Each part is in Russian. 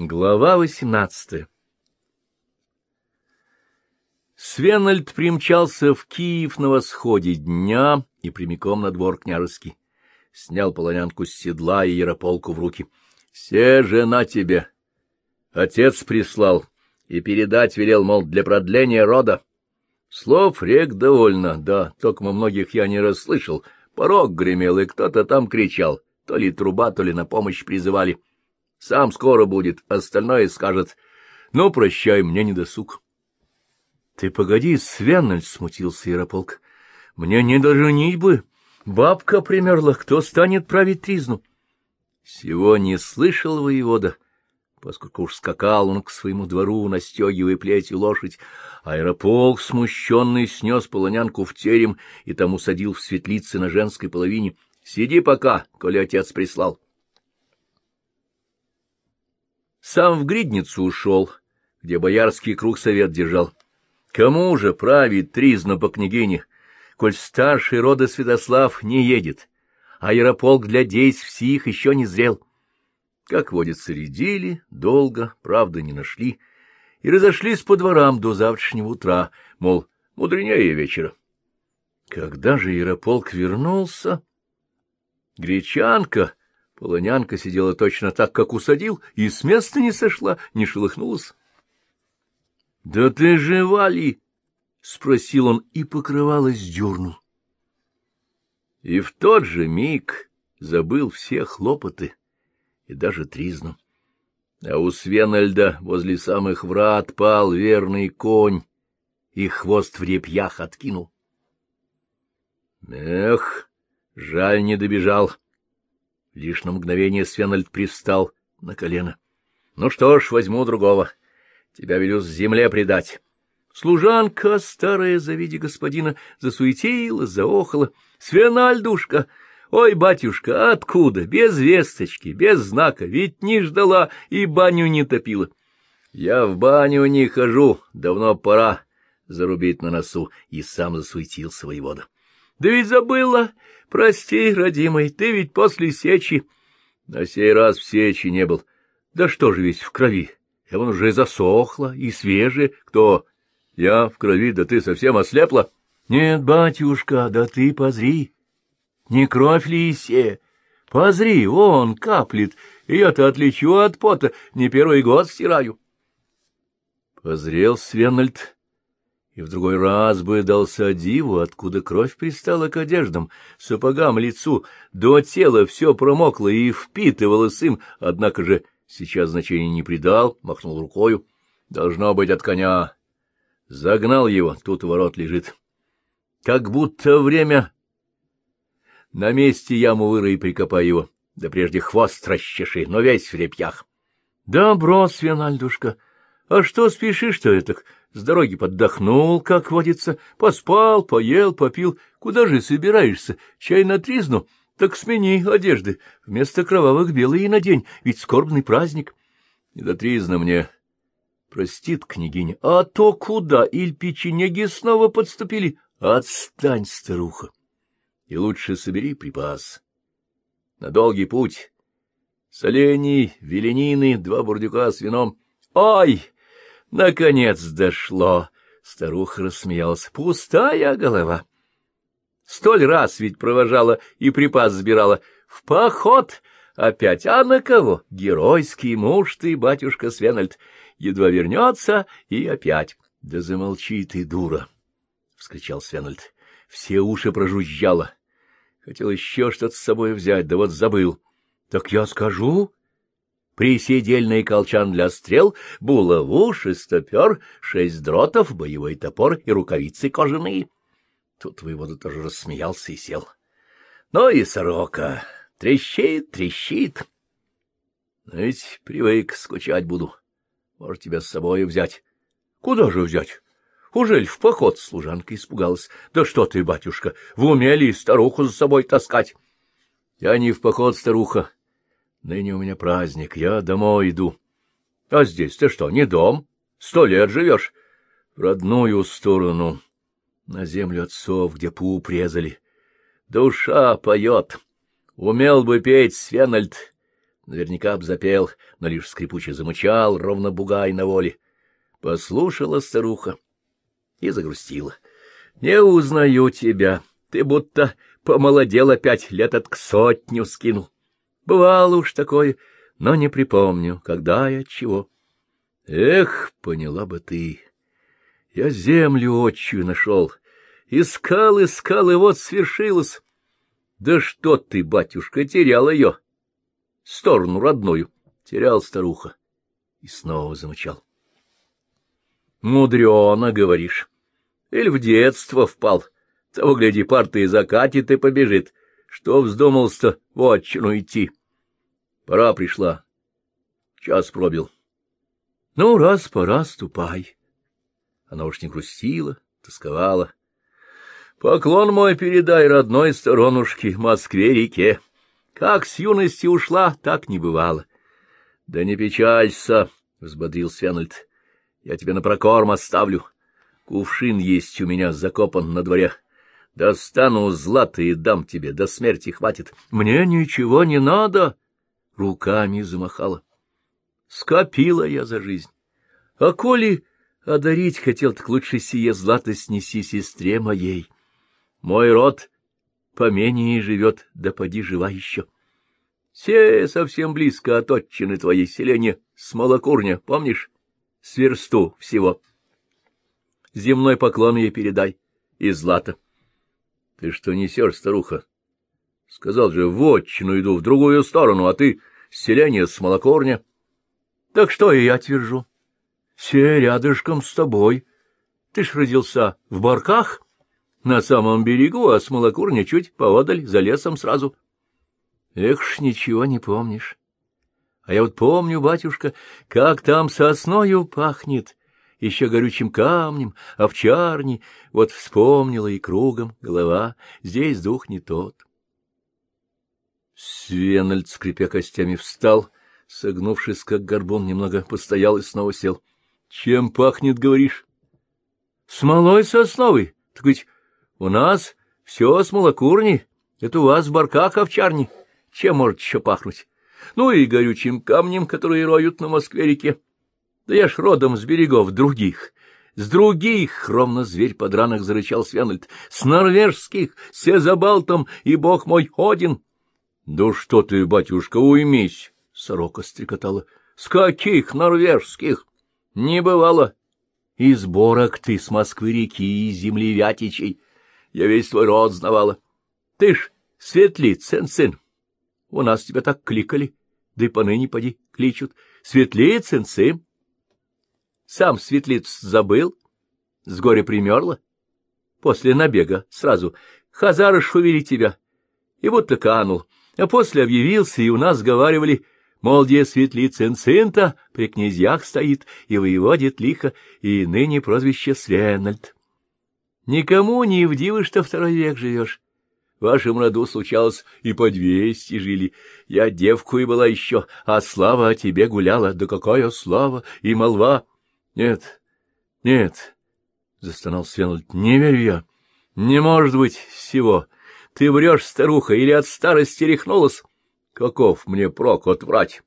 Глава восемнадцатая Свенальд примчался в Киев на восходе дня и прямиком на двор княжеский. Снял полонянку с седла и ярополку в руки. — Се жена тебе! Отец прислал и передать велел, мол, для продления рода. Слов рек довольно, да, только многих я не расслышал. Порог гремел, и кто-то там кричал. То ли труба, то ли на помощь призывали. Сам скоро будет, остальное скажет. Ну, прощай, мне не досуг. — Ты погоди, Свенальд, — смутился Ярополк. — Мне не доженить бы. Бабка примерла, кто станет править тризну? Всего не слышал воевода, поскольку уж скакал он к своему двору, настегивая плетью лошадь. Аэрополк, смущенный, снес полонянку в терем и там усадил в светлице на женской половине. — Сиди пока, коли отец прислал. — сам в гридницу ушел, где боярский круг совет держал. Кому же правит тризна по княгине, коль старший рода Святослав не едет, а Ярополк для действий всех еще не зрел? Как водится, рядили, долго, правда, не нашли, и разошлись по дворам до завтрашнего утра, мол, мудренее вечера. Когда же Ярополк вернулся, гречанка Полонянка сидела точно так, как усадил, и с места не сошла, не шелохнулась. — Да ты жива ли? — спросил он, и покрывало сдернул. И в тот же миг забыл все хлопоты и даже тризну. А у Свенальда возле самых врат пал верный конь, и хвост в репьях откинул. Эх, жаль, не добежал. — Лишь на мгновение Свенальд пристал на колено. — Ну что ж, возьму другого. Тебя велю с земле предать. Служанка старая, завидя господина, засуетила, заохала. — Свенальдушка! Ой, батюшка, откуда? Без весточки, без знака, ведь не ждала и баню не топила. — Я в баню не хожу, давно пора зарубить на носу, и сам засуетился воевода. — Да ведь забыла! Прости, родимый, ты ведь после сечи. На сей раз в сечи не был. Да что же весь в крови? И он уже засохла, и свежая. Кто? Я в крови, да ты совсем ослепла? Нет, батюшка, да ты позри. Не кровь ли се? Позри, он каплет, я-то отличу от пота, не первый год стираю. Позрел Свенальд и в другой раз бы дался диву, откуда кровь пристала к одеждам, сапогам, лицу, до тела все промокло и впитывалось им, однако же сейчас значения не придал, махнул рукою. Должно быть от коня. Загнал его, тут ворот лежит. Как будто время... На месте яму вырой и прикопай его, да прежде хвост расчеши, но весь в репьях. — Добро, свинальдушка, а что спешишь-то этак? С дороги поддохнул, как водится, поспал, поел, попил. Куда же собираешься? Чай на тризну? Так смени одежды. Вместо кровавых белые надень, ведь скорбный праздник. Не до тризна мне. Простит княгиня. А то куда? Иль печенеги снова подступили? Отстань, старуха. И лучше собери припас. На долгий путь. Солений, веленины, два бурдюка с вином. Ой! Наконец дошло. Старуха рассмеялась. Пустая голова. Столь раз ведь провожала и припас сбирала. В поход опять. А на кого? Геройский муж ты, батюшка Свенальд. Едва вернется и опять. — Да замолчи ты, дура! — вскричал Свенальд. Все уши прожужжало. Хотел еще что-то с собой взять, да вот забыл. — Так я скажу, приседельный колчан для стрел, булаву, шестопер, шесть дротов, боевой топор и рукавицы кожаные. Тут воевода тоже рассмеялся и сел. Ну и сорока. Трещит, трещит. Но ведь привык, скучать буду. Может, тебя с собой взять. Куда же взять? Ужель в поход служанка испугалась? Да что ты, батюшка, в уме старуху за собой таскать? Я не в поход, старуха, Ныне у меня праздник, я домой иду. А здесь ты что, не дом? Сто лет живешь? В родную сторону, на землю отцов, где пу презали. Душа поет. Умел бы петь Свенальд, Наверняка б запел, но лишь скрипуче замычал, ровно бугай на воле. Послушала старуха и загрустила. — Не узнаю тебя. Ты будто помолодел опять, лет от к сотню скинул. Бывало уж такое, но не припомню, когда и от чего. Эх, поняла бы ты. Я землю отчую нашел. Искал, искал, и вот свершилось. Да что ты, батюшка, терял ее. Сторону родную. Терял старуха. И снова замычал. Мудрено, говоришь. Или в детство впал. Того, гляди, парты и закатит и побежит. Что вздумался-то в отчину идти? Пора пришла. Час пробил. Ну, раз пора, ступай. Она уж не грустила, тосковала. Поклон мой передай родной сторонушке, Москве-реке. Как с юности ушла, так не бывало. — Да не печалься, — взбодрил Свенальд. — Я тебе на прокорм оставлю. Кувшин есть у меня закопан на дворе. Достану злато и дам тебе, до смерти хватит. Мне ничего не надо, — руками замахала. Скопила я за жизнь. А коли одарить хотел, так лучше сие злато снеси сестре моей. Мой род поменее живет, да поди жива еще. Все совсем близко от отчины твоей селения, смолокурня, помнишь? Сверсту всего. Земной поклон ей передай, и злато. Ты что несешь, старуха? Сказал же, в отчину иду, в другую сторону, а ты селение смолокорня. Так что и я твержу. Все рядышком с тобой. Ты ж родился в Барках, на самом берегу, а смолокурня чуть поодаль, за лесом сразу. Эх ж, ничего не помнишь. А я вот помню, батюшка, как там сосною пахнет, еще горючим камнем, овчарни. Вот вспомнила и кругом голова, здесь дух не тот. Свенальд, скрипя костями, встал, согнувшись, как горбун, немного постоял и снова сел. — Чем пахнет, говоришь? — Смолой сосновой. Так ведь у нас все смолокурни, это у вас в барках овчарни. Чем может еще пахнуть? Ну и горючим камнем, которые роют на Москве-реке. Да я ж родом с берегов других. С других, — ровно зверь под зарычал Свенальд, — с норвежских, с Эзабалтом и бог мой Один. — Да что ты, батюшка, уймись, — сорока стрекотала. — С каких норвежских? Не бывало. И сборок ты с Москвы-реки и земли Вятичей. Я весь твой род знавала. Ты ж светлицын сын. У нас тебя так кликали, да и поныне поди кличут. Светлицын сын. Сам светлиц забыл, с горя примерла. После набега сразу хазары шувели тебя, и будто канул, а после объявился, и у нас говаривали, мол, где светлицын сын-то при князьях стоит и воеводит лихо, и ныне прозвище Свенальд. Никому не в дивы, что второй век живешь. В вашем роду случалось и по двести жили. Я девку и была еще, а слава о тебе гуляла. Да какая слава и молва! Нет, нет, — застонал Свенальд, — не верю я. Не может быть всего. Ты врешь, старуха, или от старости рехнулась? Каков мне прок отврать?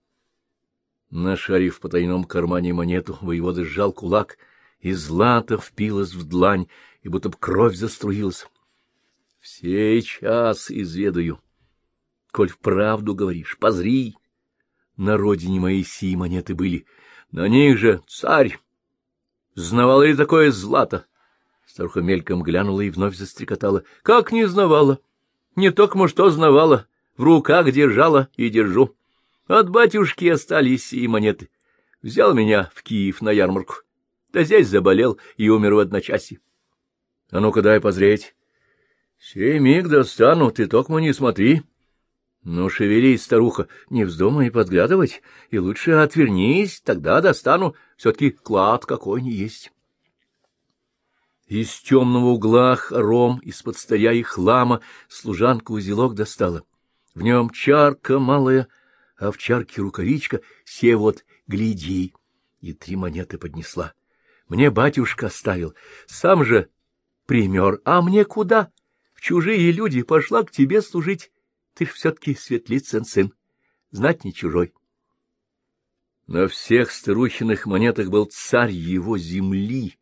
Нашарив в потайном кармане монету, воевода сжал кулак, и злато впилось в длань, и будто б кровь заструилась. — Сейчас изведаю. Коль вправду говоришь, позри. На родине моей сии монеты были, на них же царь. Знавала ли такое злато? Старуха мельком глянула и вновь застрекотала. — Как не знавала? Не только что знавала, в руках держала и держу. От батюшки остались и монеты. Взял меня в Киев на ярмарку. Да здесь заболел и умер в одночасье. А ну-ка дай позреть. Сей миг достану, ты только не смотри. Ну, шевелись, старуха, не вздумай подглядывать, и лучше отвернись, тогда достану, все-таки клад какой не есть. Из темного угла ром из-под стоя и хлама служанка узелок достала. В нем чарка малая, а в чарке рукавичка, все вот гляди, и три монеты поднесла. Мне батюшка оставил, сам же пример, а мне куда? В чужие люди пошла к тебе служить. Ты ж все-таки светлицын сын. знать не чужой. На всех старухиных монетах был царь его земли,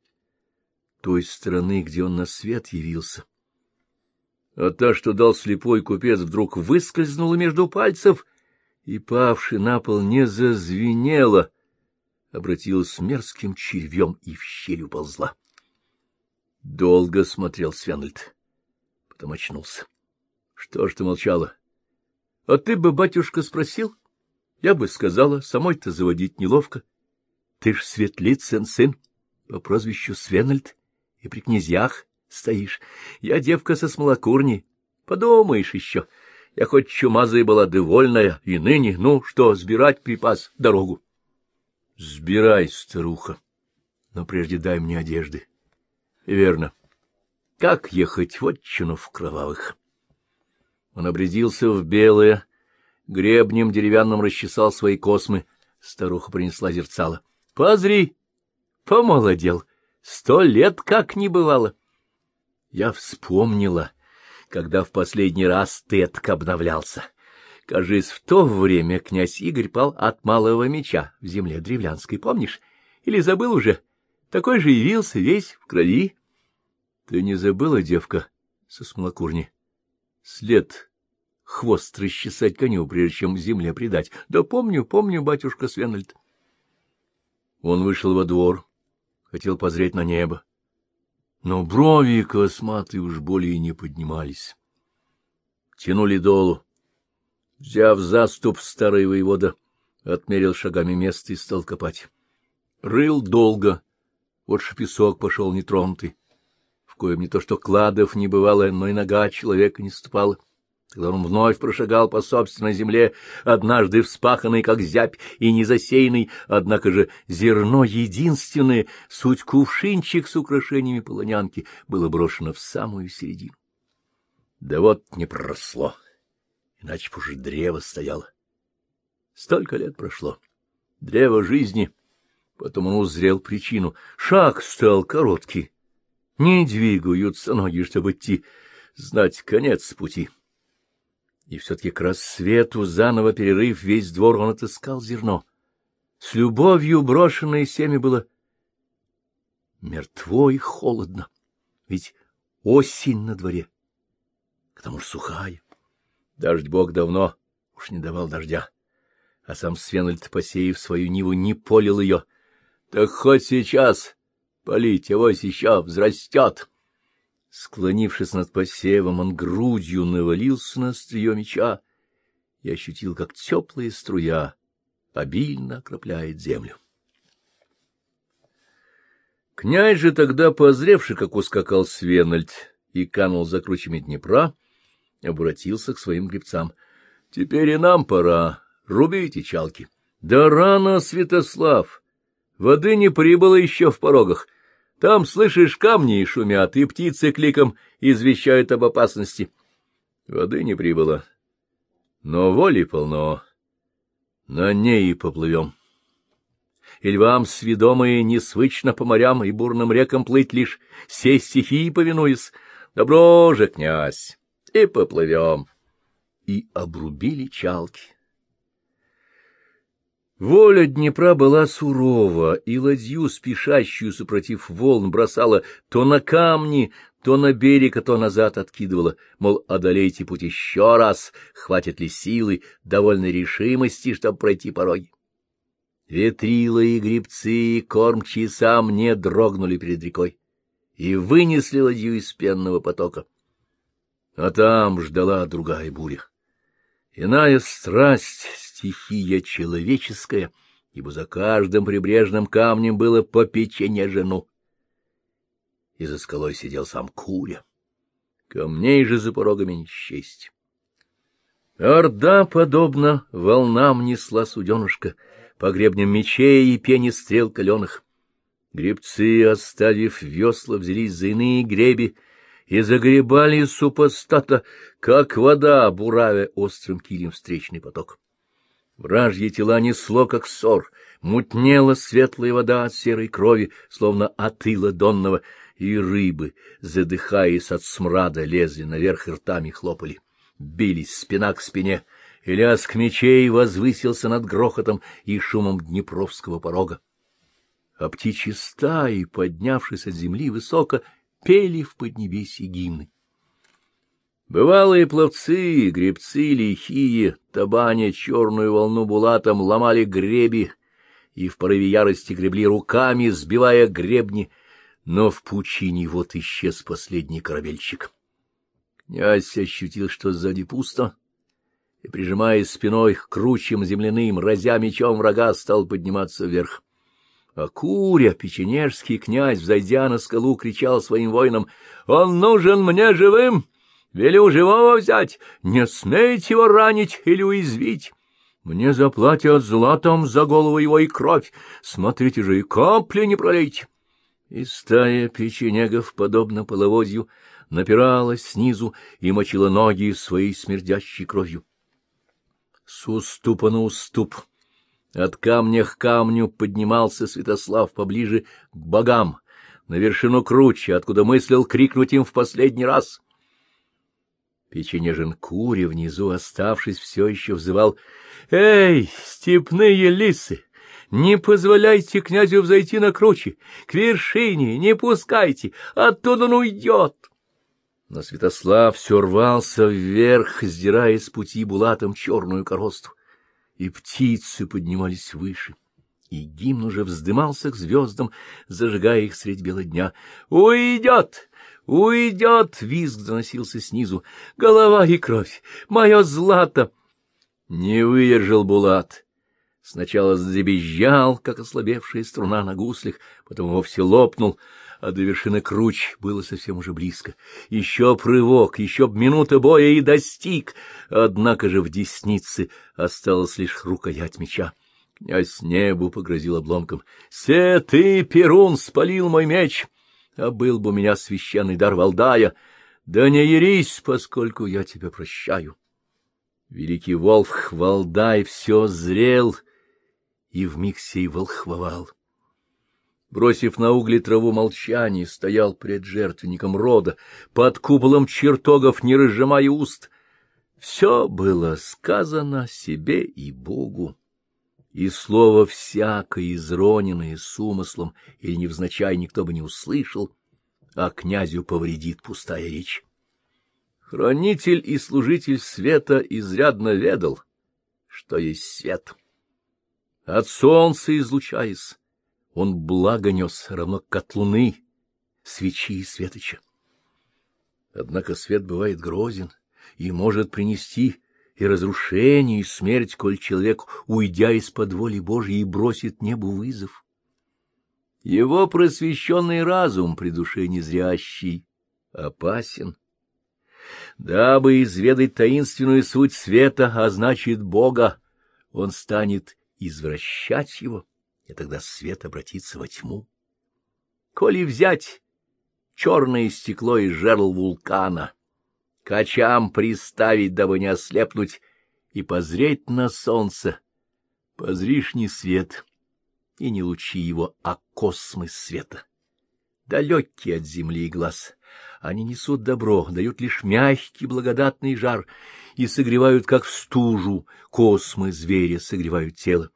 той страны, где он на свет явился. А та, что дал слепой купец, вдруг выскользнула между пальцев, и, павши на пол, не зазвенела, обратилась мерзким червем и в щель уползла. Долго смотрел Свенальд, потом очнулся. — Что ж ты молчала? — А ты бы, батюшка, спросил? Я бы сказала, самой-то заводить неловко. Ты ж Светлицын сын по прозвищу Свенальд и при князьях стоишь. Я девка со смолокурни. Подумаешь еще. Я хоть чумазая была довольная, и ныне, ну что, сбирать припас дорогу. Сбирай, старуха, но прежде дай мне одежды. Верно. Как ехать в отчину в кровавых? Он обрядился в белое, гребнем деревянным расчесал свои космы. Старуха принесла зерцало. — Позри, помолодел, сто лет как не бывало. Я вспомнила, когда в последний раз Тетк обновлялся. Кажись, в то время князь Игорь пал от малого меча в земле древлянской, помнишь? Или забыл уже? Такой же явился весь в крови. Ты не забыла, девка, со смолокурни? След, хвост расчесать коню, прежде чем земле предать. Да помню, помню, батюшка Свенальд. Он вышел во двор, хотел позреть на небо. Но брови косматые уж более не поднимались. Тянули долу. Взяв заступ, старый воевода отмерил шагами место и стал копать. Рыл долго, вот ж песок пошел нетронутый коем не то что кладов не бывало, но и нога человека не ступала. Когда он вновь прошагал по собственной земле, однажды вспаханный, как зябь, и не засеянный, однако же зерно единственное, суть кувшинчик с украшениями полонянки, было брошено в самую середину. Да вот не проросло, иначе б уже древо стояло. Столько лет прошло. Древо жизни. Потом он узрел причину. Шаг стал короткий не двигаются ноги, чтобы идти, знать конец пути. И все-таки к рассвету, заново перерыв весь двор, он отыскал зерно. С любовью брошенное семя было мертво и холодно, ведь осень на дворе, к тому же сухая. Дождь бог давно уж не давал дождя, а сам Свенальд, посеяв свою ниву, не полил ее. Так хоть сейчас Полить авось еще взрастет. Склонившись над посевом, он грудью навалился на острие меча и ощутил, как теплая струя обильно окропляет землю. Князь же тогда, позревший, как ускакал Свенальд и канул за кручами Днепра, обратился к своим гребцам. — Теперь и нам пора. Рубите чалки. — Да рано, Святослав! Воды не прибыло еще в порогах. Там, слышишь, камни шумят, и птицы кликом извещают об опасности. Воды не прибыло, но воли полно. На ней и поплывем. И львам сведомые несвычно по морям и бурным рекам плыть лишь, сей стихии повинуясь. Добро же, князь, и поплывем. И обрубили чалки. Воля Днепра была сурова, и ладью, спешащую супротив волн, бросала то на камни, то на берег, а то назад откидывала, мол, одолейте путь еще раз, хватит ли силы, довольной решимости, чтобы пройти пороги. Ветрила и грибцы, и кормчие сам не дрогнули перед рекой и вынесли ладью из пенного потока. А там ждала другая буря. Иная страсть, стихия человеческая, ибо за каждым прибрежным камнем было по жену. И за скалой сидел сам Куря. Камней же за порогами не счесть. Орда, подобно волнам, несла суденушка по гребням мечей и пене стрел каленых. Гребцы, оставив весла, взялись за иные греби и загребали супостата, как вода, буравя острым килем встречный поток. Вражьи тела несло, как ссор, мутнела светлая вода от серой крови, словно от ила донного, и рыбы, задыхаясь от смрада, лезли наверх и ртами хлопали, бились спина к спине, и лязг мечей возвысился над грохотом и шумом Днепровского порога. А птичьи стаи, поднявшись от земли высоко, пели в поднебесье гимны. Бывалые пловцы, гребцы лихие, табаня черную волну булатом, ломали греби и в порыве ярости гребли руками, сбивая гребни, но в пучине вот исчез последний корабельчик. Князь ощутил, что сзади пусто, и, прижимаясь спиной к кручам земляным, разя мечом врага, стал подниматься вверх. А Куря, печенежский князь, взойдя на скалу, кричал своим воинам, «Он нужен мне живым!» Велю живого взять, не смейте его ранить или уязвить. Мне заплатят златом за голову его и кровь, смотрите же, и капли не пролейте. И стая печенегов, подобно половодью, напиралась снизу и мочила ноги своей смердящей кровью. С уступа на уступ, от камня к камню поднимался Святослав поближе к богам, на вершину круче, откуда мыслил крикнуть им в последний раз — Печенежин Кури внизу, оставшись, все еще взывал «Эй, степные лисы! Не позволяйте князю взойти на круче, к вершине, не пускайте, оттуда он уйдет!» Но Святослав все рвался вверх, сдирая с пути булатом черную коросту, и птицы поднимались выше, и гимн уже вздымался к звездам, зажигая их средь бела дня. «Уйдет! «Уйдет!» — визг доносился снизу. «Голова и кровь! Мое злато!» Не выдержал Булат. Сначала забежал, как ослабевшая струна на гуслях, потом вовсе лопнул, а до вершины круч было совсем уже близко. Еще прыжок, еще минута боя и достиг, однако же в деснице осталась лишь рукоять меча. Князь небу погрозил обломком. — Се ты, Перун, спалил мой меч! — а был бы у меня священный дар Валдая, да не ерись, поскольку я тебя прощаю. Великий волх Валдай все зрел и вмиг сей волхвовал. Бросив на угли траву молчание, стоял пред жертвенником рода, под куполом чертогов, не разжимая уст. Все было сказано себе и Богу и слово всякое, изроненное с умыслом или невзначай, никто бы не услышал, а князю повредит пустая речь. Хранитель и служитель света изрядно ведал, что есть свет. От солнца излучаясь, он благо нес, равно как от луны, свечи и светоча. Однако свет бывает грозен и может принести и разрушение, и смерть, коль человек, уйдя из-под воли Божьей, бросит небу вызов. Его просвещенный разум при душе незрящий опасен. Дабы изведать таинственную суть света, а значит Бога, он станет извращать его, и тогда свет обратится во тьму. Коли взять черное стекло из жерл вулкана — качам приставить, дабы не ослепнуть, и позреть на солнце. Позришь не свет, и не лучи его, а космы света. Далекие от земли и глаз, они несут добро, дают лишь мягкий благодатный жар и согревают, как в стужу, космы зверя согревают тело.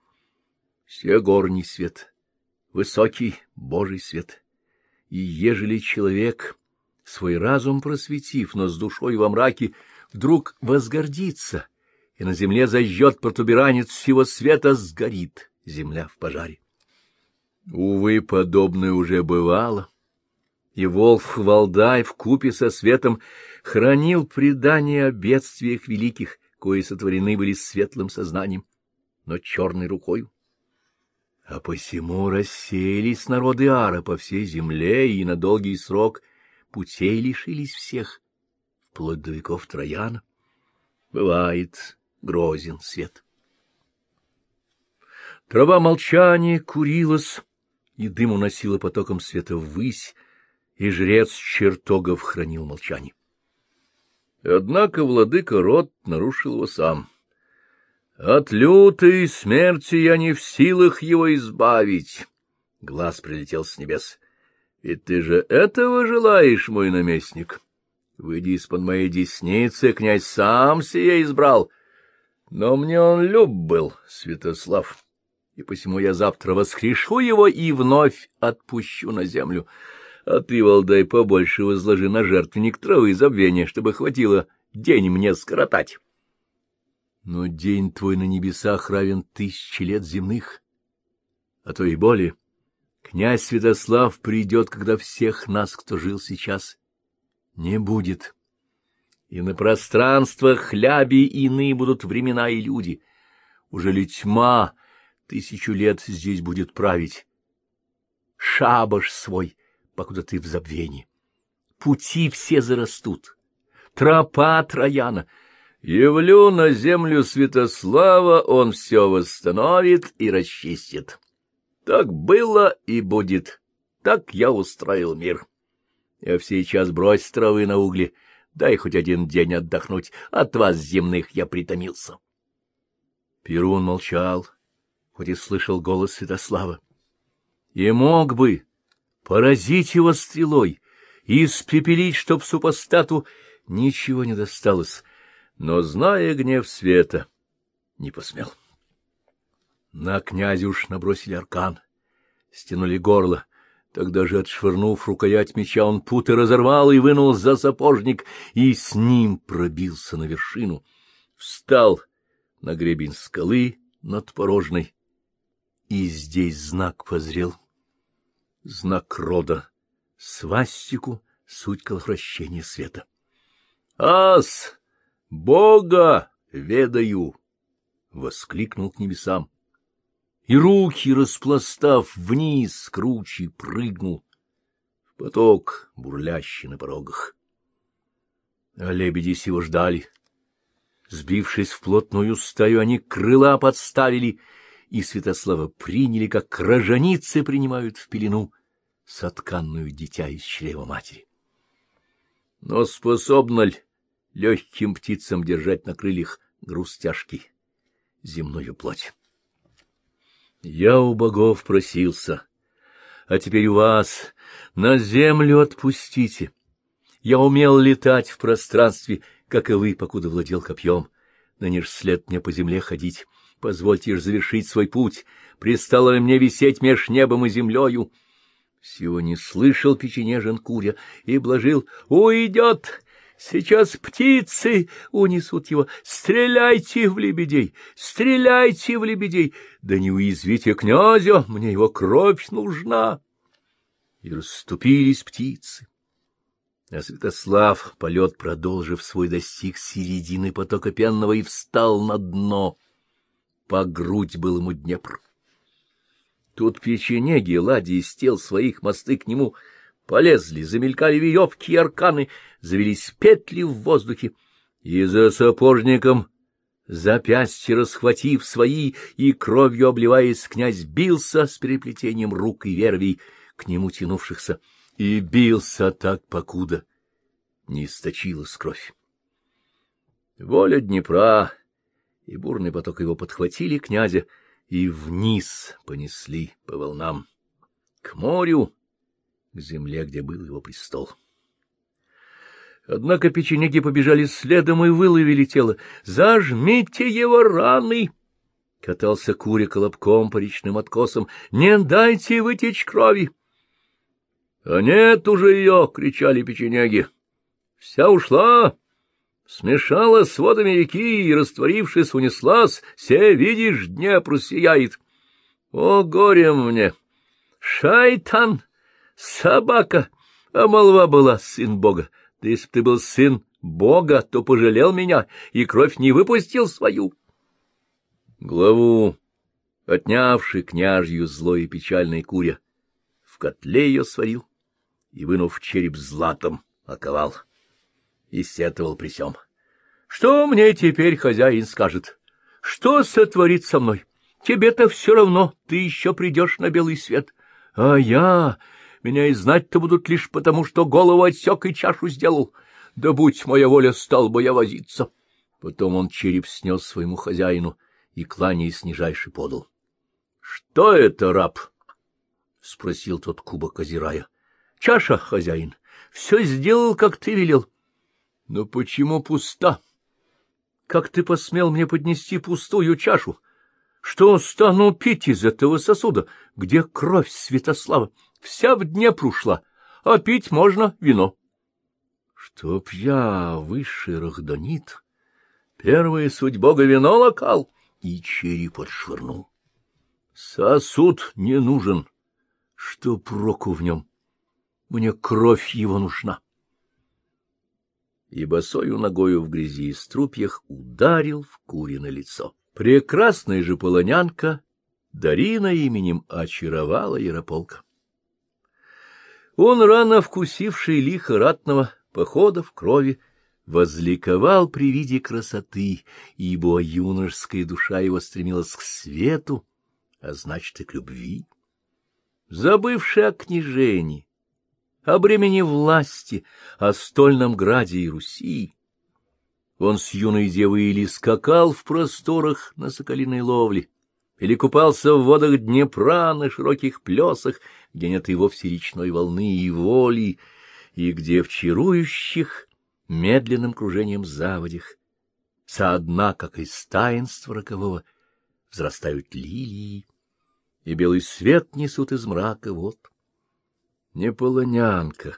Все горний свет, высокий Божий свет. И ежели человек свой разум просветив, но с душой во мраке, вдруг возгордится, и на земле зажжет протуберанец всего света, сгорит земля в пожаре. Увы, подобное уже бывало, и Волф Валдай купе со светом хранил предания о бедствиях великих, кои сотворены были светлым сознанием, но черной рукою. А посему рассеялись народы Ара по всей земле и на долгий срок — путей лишились всех, вплоть до веков Трояна. Бывает грозен свет. Трава молчания курилась, и дым уносила потоком света ввысь, и жрец чертогов хранил молчание. Однако владыка род нарушил его сам. От лютой смерти я не в силах его избавить. Глаз прилетел с небес. Ведь ты же этого желаешь, мой наместник? Выйди из-под моей десницы, князь сам сие избрал. Но мне он люб был, Святослав, и посему я завтра воскрешу его и вновь отпущу на землю. А ты, Валдай, побольше возложи на жертвенник травы забвения, чтобы хватило день мне скоротать. Но день твой на небесах равен тысячи лет земных, а то и более. Князь Святослав придет, когда всех нас, кто жил сейчас, не будет. И на пространствах хляби иные будут времена и люди. Уже ли тьма тысячу лет здесь будет править? Шабаш свой, покуда ты в забвении. Пути все зарастут, тропа Трояна. Явлю на землю Святослава, он все восстановит и расчистит. Так было и будет. Так я устроил мир. Я сейчас брось травы на угли, дай хоть один день отдохнуть, от вас земных я притомился. Перун молчал, хоть и слышал голос Святослава. И мог бы поразить его стрелой и испепелить, чтоб супостату ничего не досталось, но, зная гнев света, не посмел. На князя уж набросили аркан, стянули горло. Тогда же, отшвырнув рукоять меча, он путы разорвал и вынул за сапожник, и с ним пробился на вершину. Встал на гребень скалы над порожной, и здесь знак позрел. Знак рода, свастику, суть коловращения света. — Ас! Бога ведаю! — воскликнул к небесам и руки, распластав вниз, круче прыгнул в поток, бурлящий на порогах. А лебеди сего ждали. Сбившись в плотную стаю, они крыла подставили, и Святослава приняли, как роженицы принимают в пелену сотканную дитя из чрева матери. Но способна ли легким птицам держать на крыльях груз тяжкий, земную плоть? Я у богов просился, а теперь у вас на землю отпустите. Я умел летать в пространстве, как и вы, покуда владел копьем. Ныне ж след мне по земле ходить. Позвольте ж завершить свой путь. Пристало ли мне висеть меж небом и землею? Всего не слышал печенежен куря и блажил. Уйдет! Сейчас птицы унесут его. Стреляйте в лебедей! Стреляйте в лебедей! Да не уязвите князя, мне его кровь нужна. И расступились птицы. А Святослав, полет продолжив свой, достиг середины потока пенного и встал на дно. По грудь был ему Днепр. Тут печенеги, ладьи из тел своих мосты к нему полезли, замелькали веревки и арканы, завелись петли в воздухе, и за сапожником Запястье расхватив свои и кровью обливаясь, князь бился с переплетением рук и вервей, к нему тянувшихся, и бился так, покуда не источилась кровь. Воля Днепра и бурный поток его подхватили князя и вниз понесли по волнам, к морю, к земле, где был его престол. Однако печенеги побежали следом и выловили тело. «Зажмите его раны!» Катался куря колобком по речным откосам. «Не дайте вытечь крови!» «А нет уже ее!» — кричали печенеги. «Вся ушла!» Смешалась с водами реки и, растворившись, унеслась. Все, видишь, Днепр сияет. О, горе мне! Шайтан! Собака! А молва была сын Бога. Да если б ты был сын Бога, то пожалел меня и кровь не выпустил свою. Главу, отнявший княжью злой и печальной куря, в котле ее сварил и, вынув череп златом, оковал. И сетовал при сём. Что мне теперь хозяин скажет? Что сотворит со мной? Тебе-то все равно, ты еще придешь на белый свет. А я меня и знать-то будут лишь потому, что голову отсек и чашу сделал. Да будь моя воля, стал бы я возиться. Потом он череп снес своему хозяину и, кланяясь нижайше, подал. — Что это, раб? — спросил тот кубок, озирая. — Чаша, хозяин, все сделал, как ты велел. — Но почему пуста? — как ты посмел мне поднести пустую чашу? Что стану пить из этого сосуда? Где кровь Святослава? Вся в дне прушла, а пить можно вино. Чтоб я, высший рахданит, первая суть бога вино локал и череп отшвырнул. Сосуд не нужен, что проку в нем? Мне кровь его нужна. И босою ногою в грязи и струпьях ударил в курино лицо. Прекрасная же полонянка Дарина именем очаровала Ярополка. Он, рано вкусивший лихо ратного похода в крови, возликовал при виде красоты, ибо юношеская душа его стремилась к свету, а значит и к любви. Забывший о княжении, о бремени власти, о стольном граде и Руси, он с юной девой или скакал в просторах на соколиной ловле, или купался в водах Днепра на широких плесах, где нет и вовсе речной волны и воли, и где в чарующих медленным кружением заводях, со дна, как из таинства рокового, взрастают лилии, и белый свет несут из мрака вот. Не полонянка,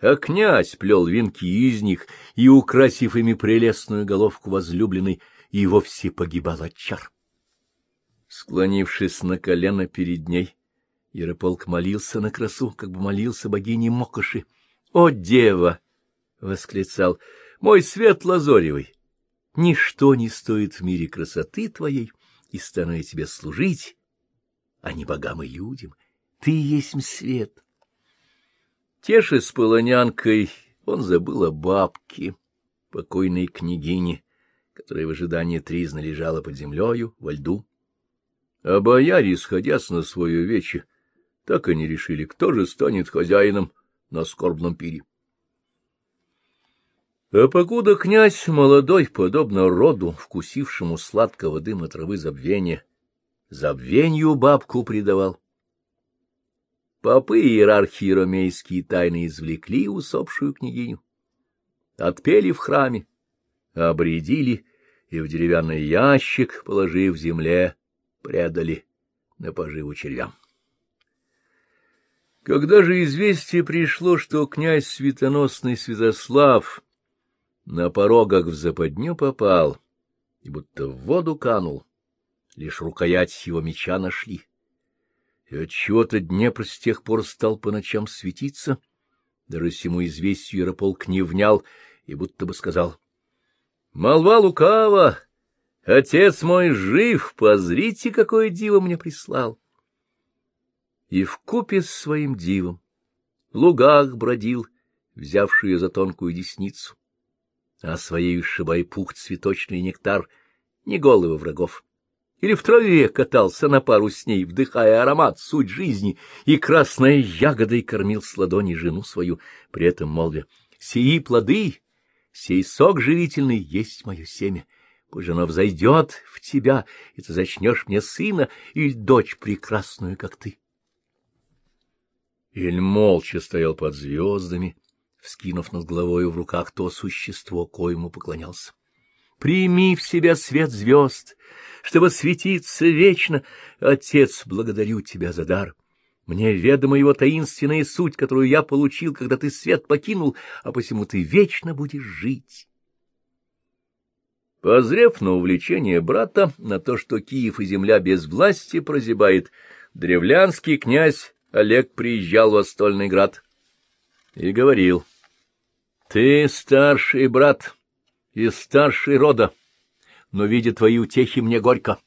а князь плел венки из них, и, украсив ими прелестную головку возлюбленной, и вовсе погибал от чар. Склонившись на колено перед ней, Ярополк молился на красу, как бы молился богине Мокоши. — О, дева! — восклицал. — Мой свет лазоревый! Ничто не стоит в мире красоты твоей, и стану я тебе служить, а не богам и людям. Ты есть свет. Теши с полонянкой, он забыл о бабке, покойной княгине, которая в ожидании тризна лежала под землею, во льду. А бояре, сходясь на свое вече, так и не решили, кто же станет хозяином на скорбном пире. А покуда князь молодой, подобно роду, вкусившему сладкого дыма травы забвения, забвенью бабку предавал. Попы иерархии ромейские тайны извлекли усопшую княгиню, отпели в храме, обредили и в деревянный ящик, положив в земле, предали на поживу червям. Когда же известие пришло, что князь Светоносный Святослав на порогах в западню попал и будто в воду канул, лишь рукоять его меча нашли, и отчего-то Днепр с тех пор стал по ночам светиться, даже всему известию Ярополк не внял и будто бы сказал — Молва лукава! Отец мой жив, позрите, какое диво мне прислал. И в купе с своим дивом в лугах бродил, взявший ее за тонкую десницу, а своей шибай пух цветочный нектар, не головы врагов. Или в траве катался на пару с ней, вдыхая аромат, суть жизни, и красной ягодой кормил с ладони жену свою, при этом молвя, «Сии плоды, сей сок живительный есть мое семя, Пусть оно взойдет в тебя, и ты зачнешь мне сына или дочь прекрасную, как ты. Иль молча стоял под звездами, вскинув над головой в руках то существо, коему поклонялся. Прими в себя свет звезд, чтобы светиться вечно. Отец, благодарю тебя за дар. Мне ведома его таинственная суть, которую я получил, когда ты свет покинул, а посему ты вечно будешь жить. Позрев на увлечение брата, на то, что Киев и земля без власти прозябает, древлянский князь Олег приезжал в Остольный град и говорил, — Ты старший брат и старший рода, но, видя твои утехи, мне горько.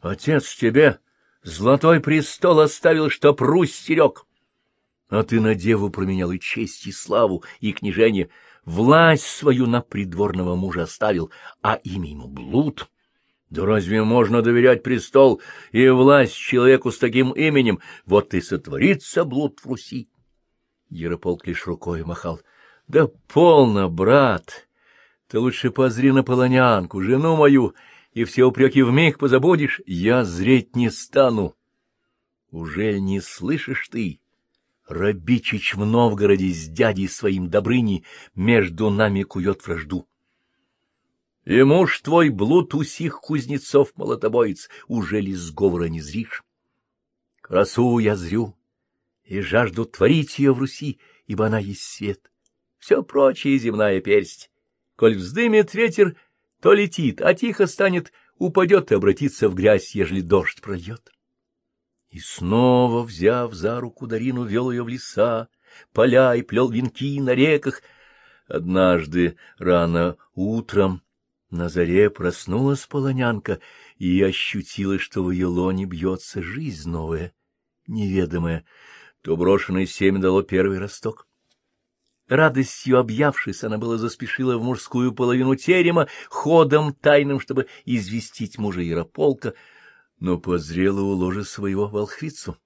Отец тебе золотой престол оставил, чтоб Русь стерег, а ты на деву променял и честь, и славу, и княжение — Власть свою на придворного мужа оставил, а имя ему блуд. Да разве можно доверять престол и власть человеку с таким именем? Вот и сотворится блуд в Руси. Ярополк лишь рукой махал. — Да полно, брат! Ты лучше позри на полонянку, жену мою, и все упреки вмиг позабудешь. Я зреть не стану. Ужель не слышишь ты? Рабичич в Новгороде с дядей своим Добрыней между нами кует вражду. И муж твой, блуд усих кузнецов-молотобоец, уже ли сговора не зришь? Красу я зрю, и жажду творить ее в Руси, ибо она есть свет. Все прочее земная персть. Коль вздымет ветер, то летит, а тихо станет, упадет и обратится в грязь, ежели дождь прольет. И снова, взяв за руку Дарину, вел ее в леса, поля и плел венки на реках. Однажды рано утром на заре проснулась полонянка и ощутила, что в ее лоне бьется жизнь новая, неведомая. То брошенное семя дало первый росток. Радостью объявшись, она была заспешила в мужскую половину терема, ходом тайным, чтобы известить мужа Ярополка, но позрела у ложа своего волхвицу,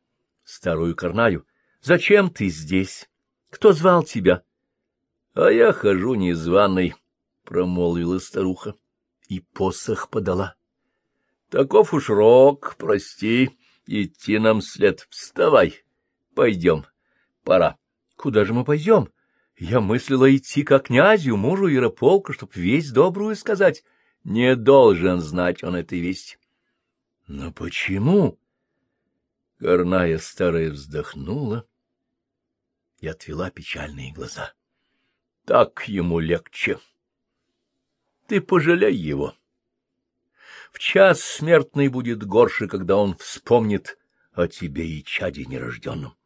старую Карнаю. — Зачем ты здесь? Кто звал тебя? — А я хожу незваный, — промолвила старуха, и посох подала. — Таков уж рок, прости, идти нам след. Вставай, пойдем, пора. — Куда же мы пойдем? Я мыслила идти к князю, мужу Ярополка, чтоб весть добрую сказать. Не должен знать он этой вести. — Но почему? Горная старая вздохнула и отвела печальные глаза. — Так ему легче. Ты пожалей его. В час смертный будет горше, когда он вспомнит о тебе и чаде нерожденном.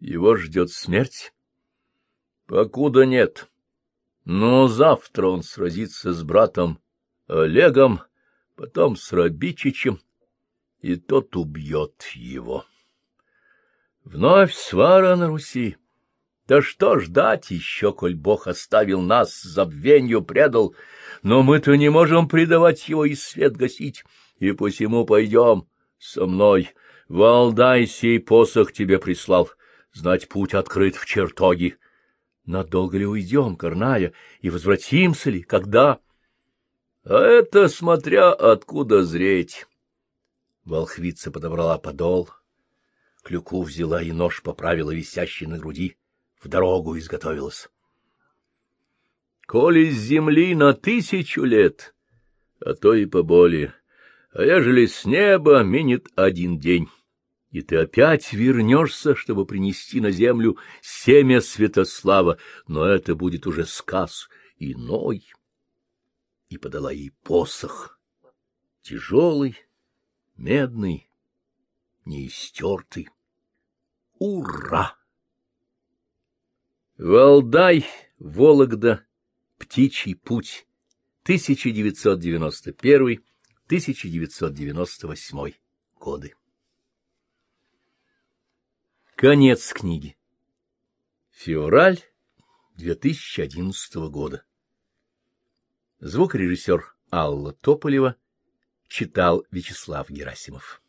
Его ждет смерть? Покуда нет. Но завтра он сразится с братом Олегом, потом с Рабичичем, и тот убьет его. Вновь свара на Руси. Да что ждать еще, коль Бог оставил нас, забвенью предал, но мы-то не можем предавать его и свет гасить, и посему пойдем со мной. Валдай сей посох тебе прислал, знать путь открыт в чертоги. Надолго ли уйдем, Корная, и возвратимся ли, когда? А это смотря откуда зреть. Волхвица подобрала подол, клюку взяла и нож поправила висящий на груди в дорогу изготовилась. Коли с земли на тысячу лет, а то и поболее, а ежели с неба минет один день, и ты опять вернешься, чтобы принести на землю семя Святослава, но это будет уже сказ иной. И подала ей посох, тяжелый, медный, неистертый. Ура! Валдай, Вологда, Птичий путь, 1991-1998 годы. Конец книги. Февраль 2011 года. Звукорежиссер Алла Тополева читал Вячеслав Герасимов.